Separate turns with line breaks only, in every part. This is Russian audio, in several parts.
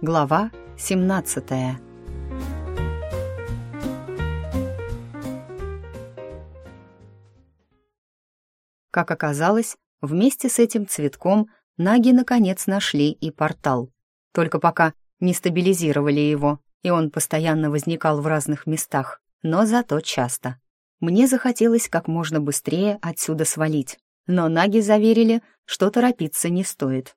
Глава 17 Как оказалось, вместе с этим цветком наги наконец нашли и портал. Только пока не стабилизировали его, и он постоянно возникал в разных местах, но зато часто. Мне захотелось как можно быстрее отсюда свалить, но наги заверили, что торопиться не стоит.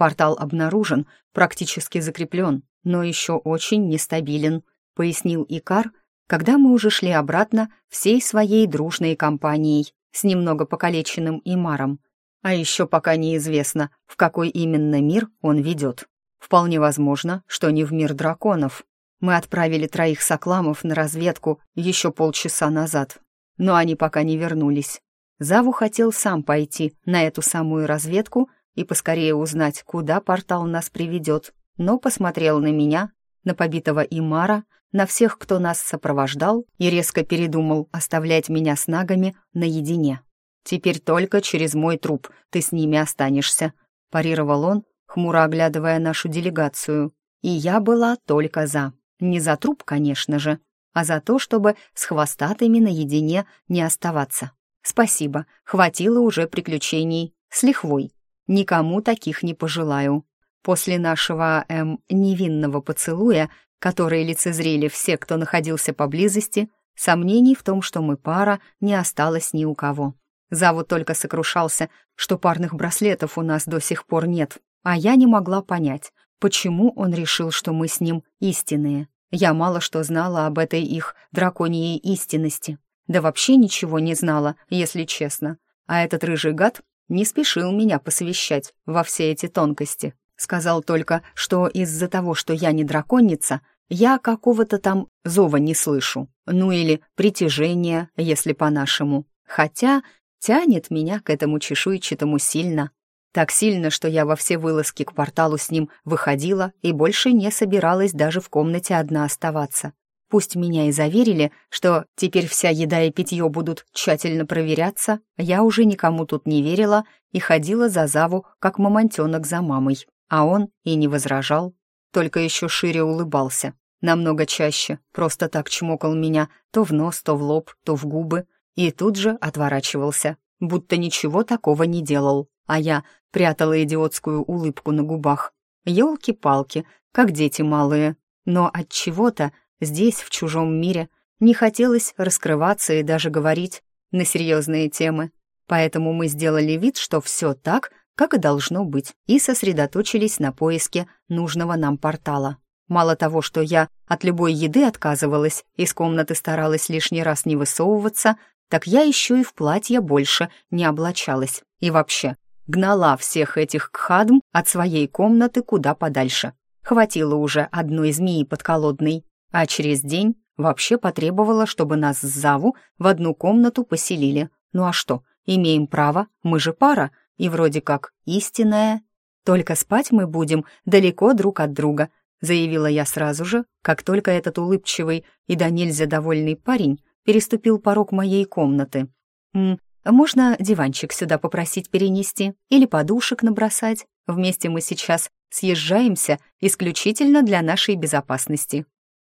Портал обнаружен, практически закреплен, но еще очень нестабилен, пояснил Икар, когда мы уже шли обратно всей своей дружной компанией с немного покалеченным Имаром. А еще пока неизвестно, в какой именно мир он ведет. Вполне возможно, что не в мир драконов. Мы отправили троих сокламов на разведку еще полчаса назад, но они пока не вернулись. Заву хотел сам пойти на эту самую разведку и поскорее узнать, куда портал нас приведет, но посмотрел на меня, на побитого Имара, на всех, кто нас сопровождал, и резко передумал оставлять меня с нагами наедине. «Теперь только через мой труп ты с ними останешься», — парировал он, хмуро оглядывая нашу делегацию. И я была только за. Не за труп, конечно же, а за то, чтобы с хвостатыми наедине не оставаться. Спасибо, хватило уже приключений. С лихвой. Никому таких не пожелаю. После нашего, эм, невинного поцелуя, который лицезрели все, кто находился поблизости, сомнений в том, что мы пара, не осталось ни у кого. Завод только сокрушался, что парных браслетов у нас до сих пор нет, а я не могла понять, почему он решил, что мы с ним истинные. Я мало что знала об этой их драконьей истинности. Да вообще ничего не знала, если честно. А этот рыжий гад не спешил меня посвящать во все эти тонкости. Сказал только, что из-за того, что я не драконица, я какого-то там зова не слышу. Ну или притяжения, если по-нашему. Хотя тянет меня к этому чешуйчатому сильно. Так сильно, что я во все вылазки к порталу с ним выходила и больше не собиралась даже в комнате одна оставаться. Пусть меня и заверили, что теперь вся еда и питье будут тщательно проверяться, я уже никому тут не верила и ходила за Заву, как мамонтенок за мамой. А он и не возражал, только еще шире улыбался. Намного чаще, просто так чмокал меня то в нос, то в лоб, то в губы, и тут же отворачивался, будто ничего такого не делал а я прятала идиотскую улыбку на губах. Ёлки-палки, как дети малые. Но от чего-то здесь, в чужом мире, не хотелось раскрываться и даже говорить на серьезные темы. Поэтому мы сделали вид, что все так, как и должно быть, и сосредоточились на поиске нужного нам портала. Мало того, что я от любой еды отказывалась, из комнаты старалась лишний раз не высовываться, так я еще и в платье больше не облачалась. И вообще, гнала всех этих кхадм от своей комнаты куда подальше. Хватило уже одной змеи подколодной, а через день вообще потребовала, чтобы нас с Заву в одну комнату поселили. Ну а что, имеем право, мы же пара, и вроде как истинная. Только спать мы будем далеко друг от друга, заявила я сразу же, как только этот улыбчивый и до нельзя довольный парень переступил порог моей комнаты. «М можно диванчик сюда попросить перенести или подушек набросать. Вместе мы сейчас съезжаемся исключительно для нашей безопасности.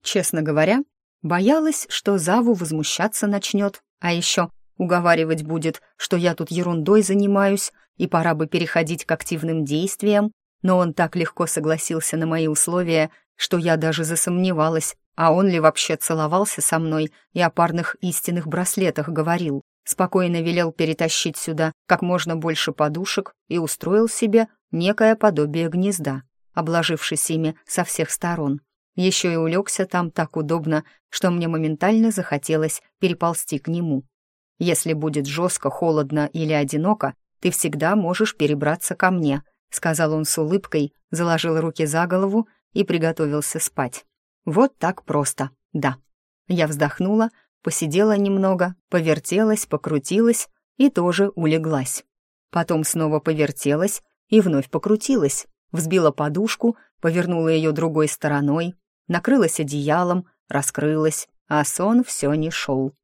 Честно говоря, боялась, что Заву возмущаться начнет, а еще уговаривать будет, что я тут ерундой занимаюсь и пора бы переходить к активным действиям, но он так легко согласился на мои условия, что я даже засомневалась, а он ли вообще целовался со мной и о парных истинных браслетах говорил. Спокойно велел перетащить сюда как можно больше подушек и устроил себе некое подобие гнезда, обложившись ими со всех сторон. Еще и улегся там так удобно, что мне моментально захотелось переползти к нему. Если будет жестко, холодно или одиноко, ты всегда можешь перебраться ко мне», — сказал он с улыбкой, заложил руки за голову и приготовился спать. «Вот так просто, да». Я вздохнула, посидела немного, повертелась, покрутилась и тоже улеглась. Потом снова повертелась и вновь покрутилась, взбила подушку, повернула ее другой стороной, накрылась одеялом, раскрылась, а сон все не шел.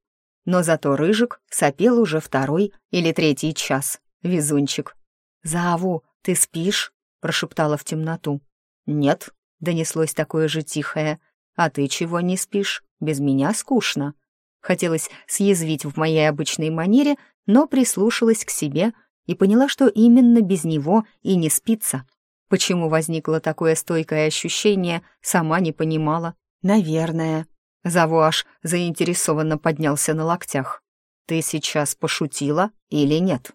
Но зато Рыжик сопел уже второй или третий час. Везунчик. «Заву, ты спишь?» — прошептала в темноту. «Нет», донеслось такое же тихое. «А ты чего не спишь? Без меня скучно». Хотелось съязвить в моей обычной манере, но прислушалась к себе и поняла, что именно без него и не спится. Почему возникло такое стойкое ощущение, сама не понимала. «Наверное». Заву аж заинтересованно поднялся на локтях. «Ты сейчас пошутила или нет?»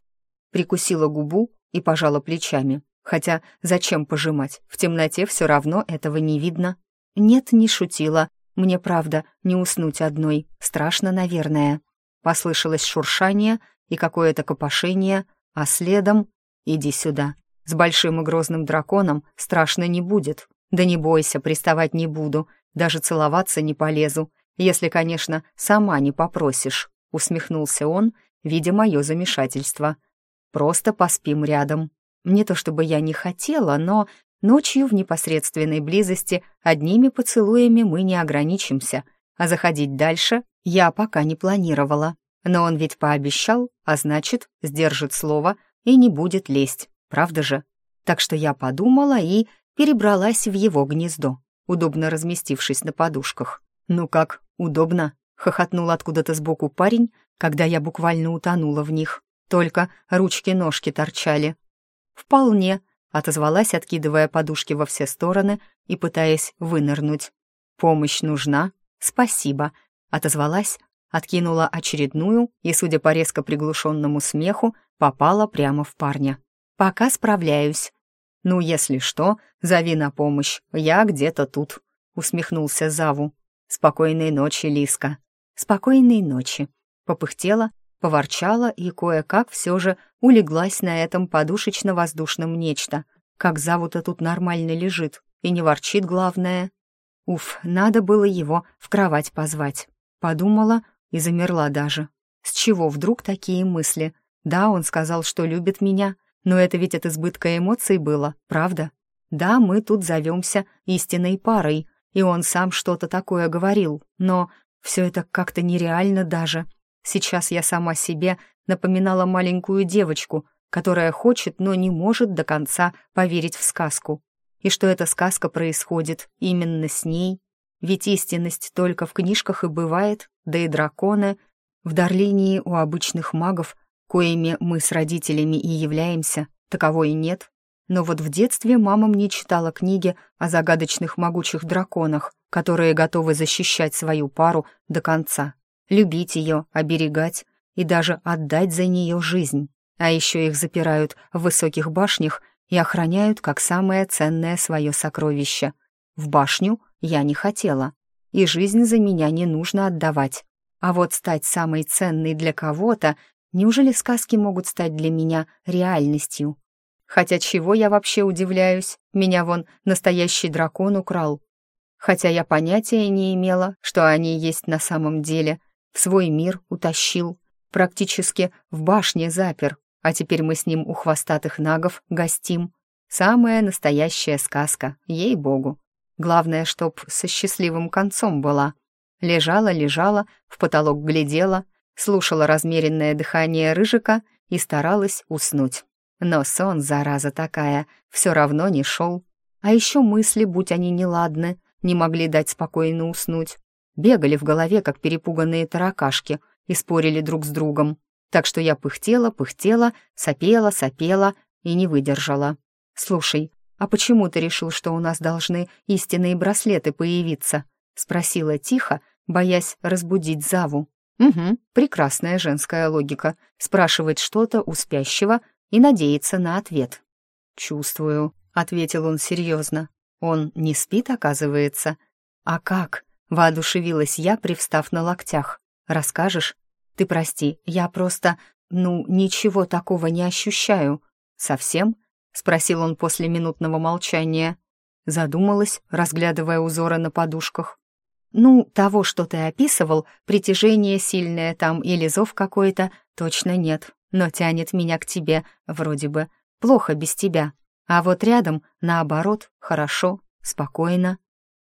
Прикусила губу и пожала плечами. Хотя зачем пожимать? В темноте все равно этого не видно. «Нет, не шутила. Мне, правда, не уснуть одной. Страшно, наверное». Послышалось шуршание и какое-то копошение, а следом «Иди сюда. С большим и грозным драконом страшно не будет. Да не бойся, приставать не буду, даже целоваться не полезу, если, конечно, сама не попросишь», — усмехнулся он, видя мое замешательство. «Просто поспим рядом. Не то чтобы я не хотела, но ночью в непосредственной близости одними поцелуями мы не ограничимся, а заходить дальше я пока не планировала. Но он ведь пообещал, а значит, сдержит слово и не будет лезть, правда же? Так что я подумала и перебралась в его гнездо, удобно разместившись на подушках. «Ну как, удобно?» — хохотнул откуда-то сбоку парень, когда я буквально утонула в них. Только ручки-ножки торчали. «Вполне», — отозвалась, откидывая подушки во все стороны и пытаясь вынырнуть. «Помощь нужна? Спасибо», — отозвалась, откинула очередную и, судя по резко приглушенному смеху, попала прямо в парня. «Пока справляюсь». «Ну, если что, зови на помощь, я где-то тут», — усмехнулся Заву. «Спокойной ночи, Лиска». «Спокойной ночи», — попыхтела, поворчала и кое-как все же улеглась на этом подушечно-воздушном нечто. Как Заву-то тут нормально лежит и не ворчит, главное. Уф, надо было его в кровать позвать. Подумала и замерла даже. С чего вдруг такие мысли? Да, он сказал, что любит меня, но это ведь от избытка эмоций было, правда? Да, мы тут зовемся истинной парой, и он сам что-то такое говорил, но все это как-то нереально даже. Сейчас я сама себе напоминала маленькую девочку, которая хочет, но не может до конца поверить в сказку. И что эта сказка происходит именно с ней. Ведь истинность только в книжках и бывает, да и драконы. В Дарлинии у обычных магов, коими мы с родителями и являемся, таковой и нет. Но вот в детстве мама мне читала книги о загадочных могучих драконах, которые готовы защищать свою пару до конца, любить ее, оберегать и даже отдать за нее жизнь. А еще их запирают в высоких башнях и охраняют как самое ценное свое сокровище. В башню я не хотела, и жизнь за меня не нужно отдавать. А вот стать самой ценной для кого-то, неужели сказки могут стать для меня реальностью? Хотя чего я вообще удивляюсь? Меня вон настоящий дракон украл. Хотя я понятия не имела, что они есть на самом деле. В свой мир утащил. Практически в башне запер. А теперь мы с ним у хвостатых нагов гостим. Самая настоящая сказка, ей-богу. Главное, чтоб со счастливым концом была. Лежала, лежала, в потолок глядела, слушала размеренное дыхание рыжика и старалась уснуть. Но сон, зараза такая, все равно не шел. А еще мысли, будь они неладны, не могли дать спокойно уснуть. Бегали в голове, как перепуганные таракашки, и спорили друг с другом. Так что я пыхтела, пыхтела, сопела, сопела и не выдержала. «Слушай, а почему ты решил, что у нас должны истинные браслеты появиться?» — спросила тихо, боясь разбудить Заву. «Угу, прекрасная женская логика. Спрашивать что-то у спящего и надеяться на ответ. «Чувствую», — ответил он серьезно. «Он не спит, оказывается?» «А как?» — воодушевилась я, привстав на локтях. «Расскажешь?» «Ты прости, я просто, ну, ничего такого не ощущаю». «Совсем?» — спросил он после минутного молчания. Задумалась, разглядывая узоры на подушках. «Ну, того, что ты описывал, притяжение сильное там или зов какой-то, точно нет но тянет меня к тебе, вроде бы. Плохо без тебя. А вот рядом, наоборот, хорошо, спокойно.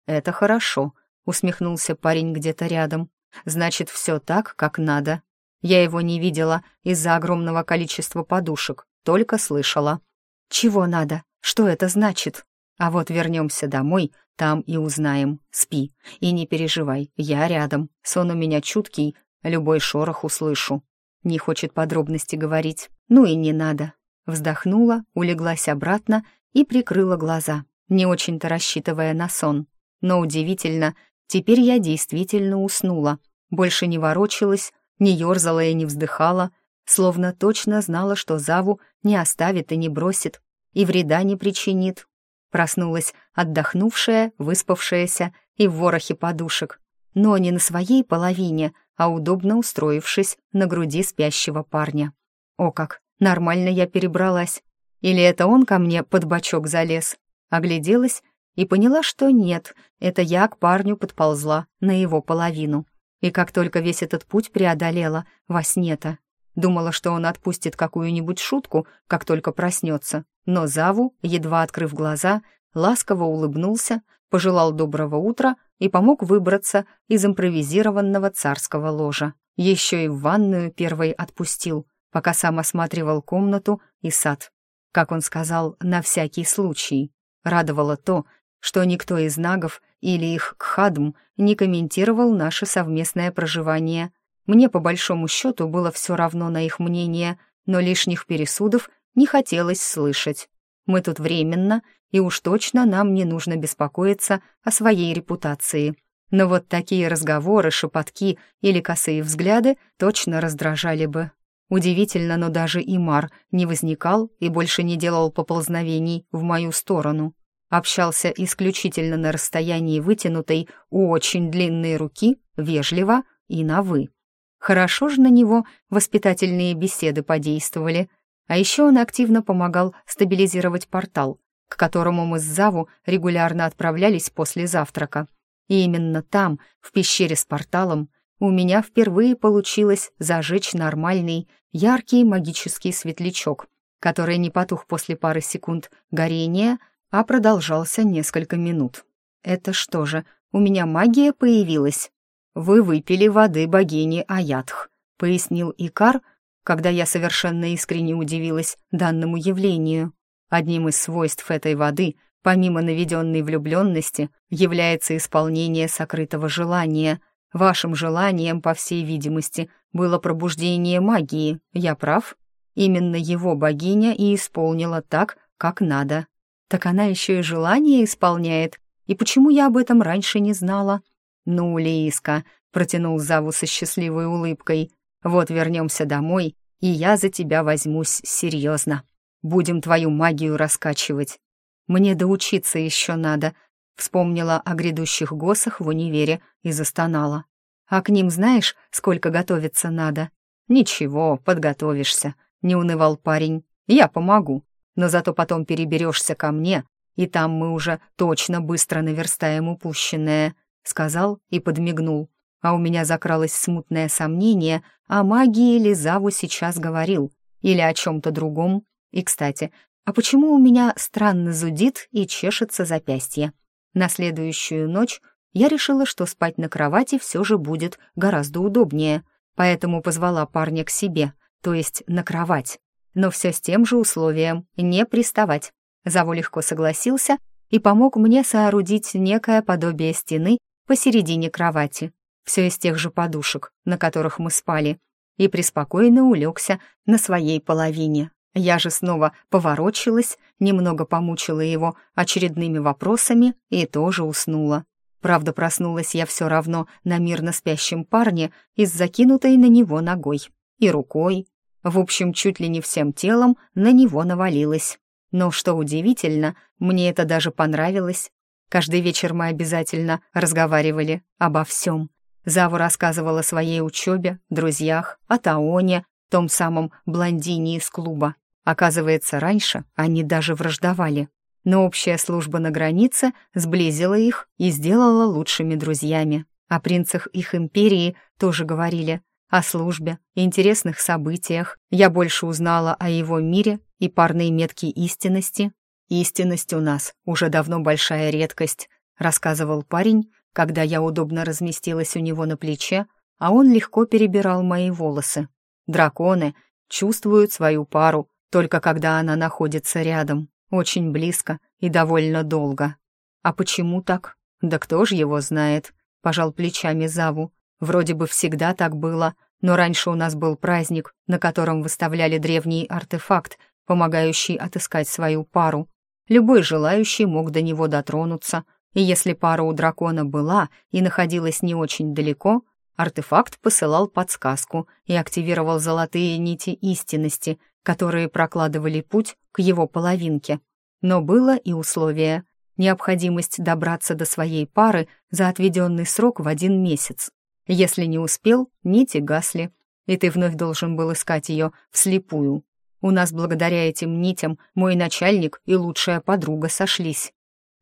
Это хорошо, усмехнулся парень где-то рядом. Значит, все так, как надо. Я его не видела из-за огромного количества подушек, только слышала. Чего надо? Что это значит? А вот вернемся домой, Там и узнаем. Спи. И не переживай, я рядом. Сон у меня чуткий, любой шорох услышу. Не хочет подробности говорить. Ну и не надо. Вздохнула, улеглась обратно и прикрыла глаза, не очень-то рассчитывая на сон. Но удивительно, теперь я действительно уснула. Больше не ворочалась, не ерзала и не вздыхала, словно точно знала, что Заву не оставит и не бросит, и вреда не причинит. Проснулась отдохнувшая, выспавшаяся и в ворохе подушек, но не на своей половине, а удобно устроившись на груди спящего парня. О как, нормально я перебралась. Или это он ко мне под бочок залез? Огляделась и поняла, что нет, это я к парню подползла на его половину. И как только весь этот путь преодолела, во сне-то. Думала, что он отпустит какую-нибудь шутку, как только проснется. Но Заву, едва открыв глаза, ласково улыбнулся, пожелал доброго утра и помог выбраться из импровизированного царского ложа. Еще и в ванную первой отпустил, пока сам осматривал комнату и сад. Как он сказал, на всякий случай. Радовало то, что никто из нагов или их кхадм не комментировал наше совместное проживание. Мне, по большому счету, было все равно на их мнение, но лишних пересудов не хотелось слышать. Мы тут временно, и уж точно нам не нужно беспокоиться о своей репутации. Но вот такие разговоры, шепотки или косые взгляды точно раздражали бы. Удивительно, но даже Имар не возникал и больше не делал поползновений в мою сторону общался исключительно на расстоянии вытянутой, очень длинной руки, вежливо и на «вы». Хорошо же на него воспитательные беседы подействовали, а еще он активно помогал стабилизировать портал, к которому мы с Заву регулярно отправлялись после завтрака. И именно там, в пещере с порталом, у меня впервые получилось зажечь нормальный, яркий магический светлячок, который не потух после пары секунд горения, а продолжался несколько минут. «Это что же, у меня магия появилась?» «Вы выпили воды богини Аятх», — пояснил Икар, когда я совершенно искренне удивилась данному явлению. Одним из свойств этой воды, помимо наведенной влюбленности, является исполнение сокрытого желания. Вашим желанием, по всей видимости, было пробуждение магии, я прав? Именно его богиня и исполнила так, как надо. Так она еще и желание исполняет. И почему я об этом раньше не знала? Ну, Лиска, протянул Заву со счастливой улыбкой. Вот вернемся домой, и я за тебя возьмусь серьезно. Будем твою магию раскачивать. Мне доучиться еще надо. Вспомнила о грядущих госах в универе и застонала. А к ним знаешь, сколько готовиться надо? Ничего, подготовишься, не унывал парень. Я помогу но зато потом переберешься ко мне, и там мы уже точно быстро наверстаем упущенное», — сказал и подмигнул. А у меня закралось смутное сомнение, о магии ли Заву сейчас говорил, или о чем-то другом. И, кстати, а почему у меня странно зудит и чешется запястье? На следующую ночь я решила, что спать на кровати все же будет гораздо удобнее, поэтому позвала парня к себе, то есть на кровать но все с тем же условием — не приставать. Заву легко согласился и помог мне соорудить некое подобие стены посередине кровати, все из тех же подушек, на которых мы спали, и преспокойно улегся на своей половине. Я же снова поворочилась, немного помучила его очередными вопросами и тоже уснула. Правда, проснулась я все равно на мирно спящем парне и с закинутой на него ногой. И рукой, в общем, чуть ли не всем телом на него навалилась. Но что удивительно, мне это даже понравилось. Каждый вечер мы обязательно разговаривали обо всем. Заву рассказывала о своей учебе, друзьях, о Таоне, том самом блондине из клуба. Оказывается, раньше они даже враждовали. Но общая служба на границе сблизила их и сделала лучшими друзьями. О принцах их империи тоже говорили, о службе, интересных событиях. Я больше узнала о его мире и парной метки истинности. «Истинность у нас уже давно большая редкость», — рассказывал парень, когда я удобно разместилась у него на плече, а он легко перебирал мои волосы. Драконы чувствуют свою пару только когда она находится рядом, очень близко и довольно долго. А почему так? Да кто ж его знает? Пожал плечами Заву. Вроде бы всегда так было, но раньше у нас был праздник, на котором выставляли древний артефакт, помогающий отыскать свою пару. Любой желающий мог до него дотронуться, и если пара у дракона была и находилась не очень далеко, артефакт посылал подсказку и активировал золотые нити истинности, которые прокладывали путь к его половинке. Но было и условие — необходимость добраться до своей пары за отведенный срок в один месяц. Если не успел, нити гасли, и ты вновь должен был искать ее вслепую. У нас благодаря этим нитям мой начальник и лучшая подруга сошлись.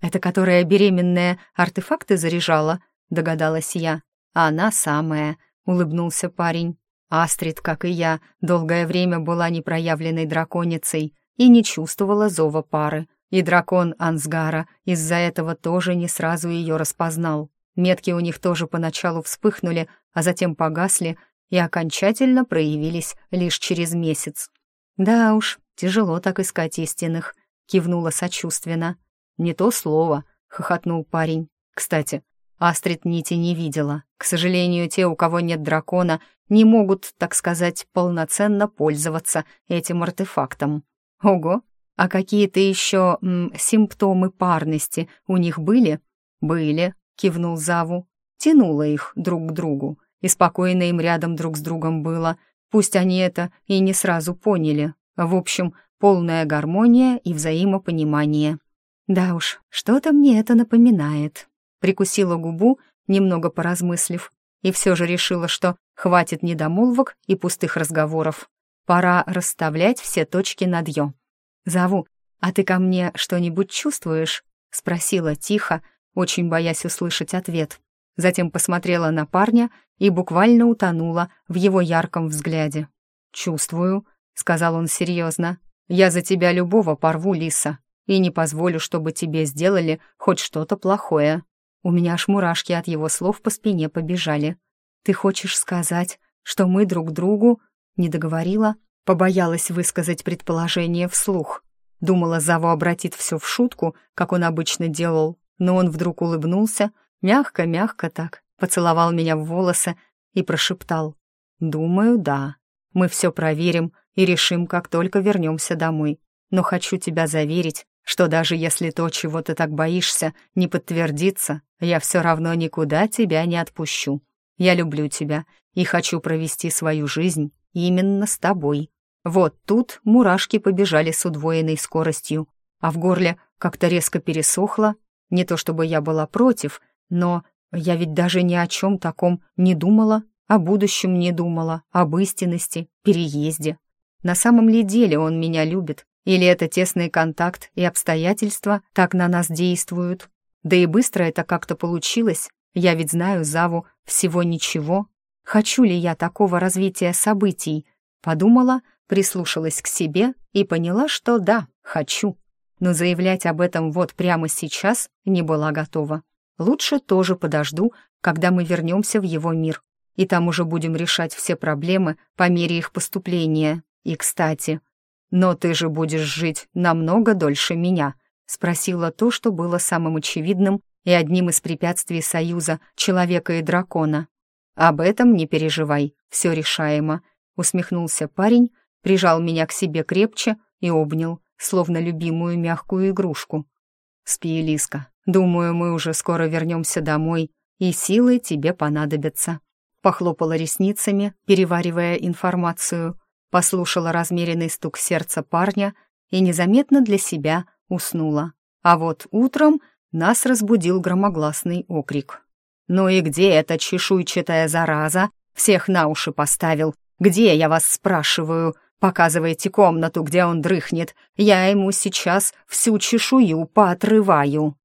«Это которая беременная артефакты заряжала?» — догадалась я. «А она самая», — улыбнулся парень. Астрид, как и я, долгое время была непроявленной драконицей и не чувствовала зова пары. И дракон Ансгара из-за этого тоже не сразу ее распознал. Метки у них тоже поначалу вспыхнули, а затем погасли и окончательно проявились лишь через месяц. «Да уж, тяжело так искать истинных», — кивнула сочувственно. «Не то слово», — хохотнул парень. «Кстати, Астрид нити не видела. К сожалению, те, у кого нет дракона, не могут, так сказать, полноценно пользоваться этим артефактом. Ого! А какие-то еще симптомы парности у них были? Были, кивнул Заву. Тянуло их друг к другу, и спокойно им рядом друг с другом было. Пусть они это и не сразу поняли. В общем, полная гармония и взаимопонимание. Да уж, что-то мне это напоминает. Прикусила губу, немного поразмыслив, и все же решила, что хватит недомолвок и пустых разговоров. Пора расставлять все точки над «ё». «Зову, а ты ко мне что-нибудь чувствуешь?» — спросила тихо, очень боясь услышать ответ. Затем посмотрела на парня и буквально утонула в его ярком взгляде. «Чувствую», — сказал он серьезно. «Я за тебя любого порву, Лиса, и не позволю, чтобы тебе сделали хоть что-то плохое». У меня аж мурашки от его слов по спине побежали. «Ты хочешь сказать, что мы друг другу...» Не договорила, побоялась высказать предположение вслух. Думала, Заву обратит все в шутку, как он обычно делал, но он вдруг улыбнулся, мягко-мягко так, поцеловал меня в волосы и прошептал. «Думаю, да. Мы все проверим и решим, как только вернемся домой. Но хочу тебя заверить, что даже если то, чего ты так боишься, не подтвердится, я все равно никуда тебя не отпущу. Я люблю тебя и хочу провести свою жизнь именно с тобой. Вот тут мурашки побежали с удвоенной скоростью, а в горле как-то резко пересохло. Не то чтобы я была против, но я ведь даже ни о чем таком не думала, о будущем не думала, об истинности, переезде. На самом ли деле он меня любит или это тесный контакт и обстоятельства так на нас действуют? Да и быстро это как-то получилось. Я ведь знаю Заву всего ничего. Хочу ли я такого развития событий? Подумала, прислушалась к себе и поняла, что да, хочу. Но заявлять об этом вот прямо сейчас не была готова. Лучше тоже подожду, когда мы вернемся в его мир. И там уже будем решать все проблемы по мере их поступления. И, кстати, «Но ты же будешь жить намного дольше меня», — спросила то, что было самым очевидным и одним из препятствий союза человека и дракона. «Об этом не переживай, все решаемо», — усмехнулся парень, прижал меня к себе крепче и обнял, словно любимую мягкую игрушку. «Спи, Лиска, думаю, мы уже скоро вернемся домой, и силы тебе понадобятся». Похлопала ресницами, переваривая информацию — послушала размеренный стук сердца парня и незаметно для себя уснула. А вот утром нас разбудил громогласный окрик. «Ну и где эта чешуйчатая зараза? Всех на уши поставил. Где, я вас спрашиваю? Показывайте комнату, где он дрыхнет. Я ему сейчас всю чешую поотрываю».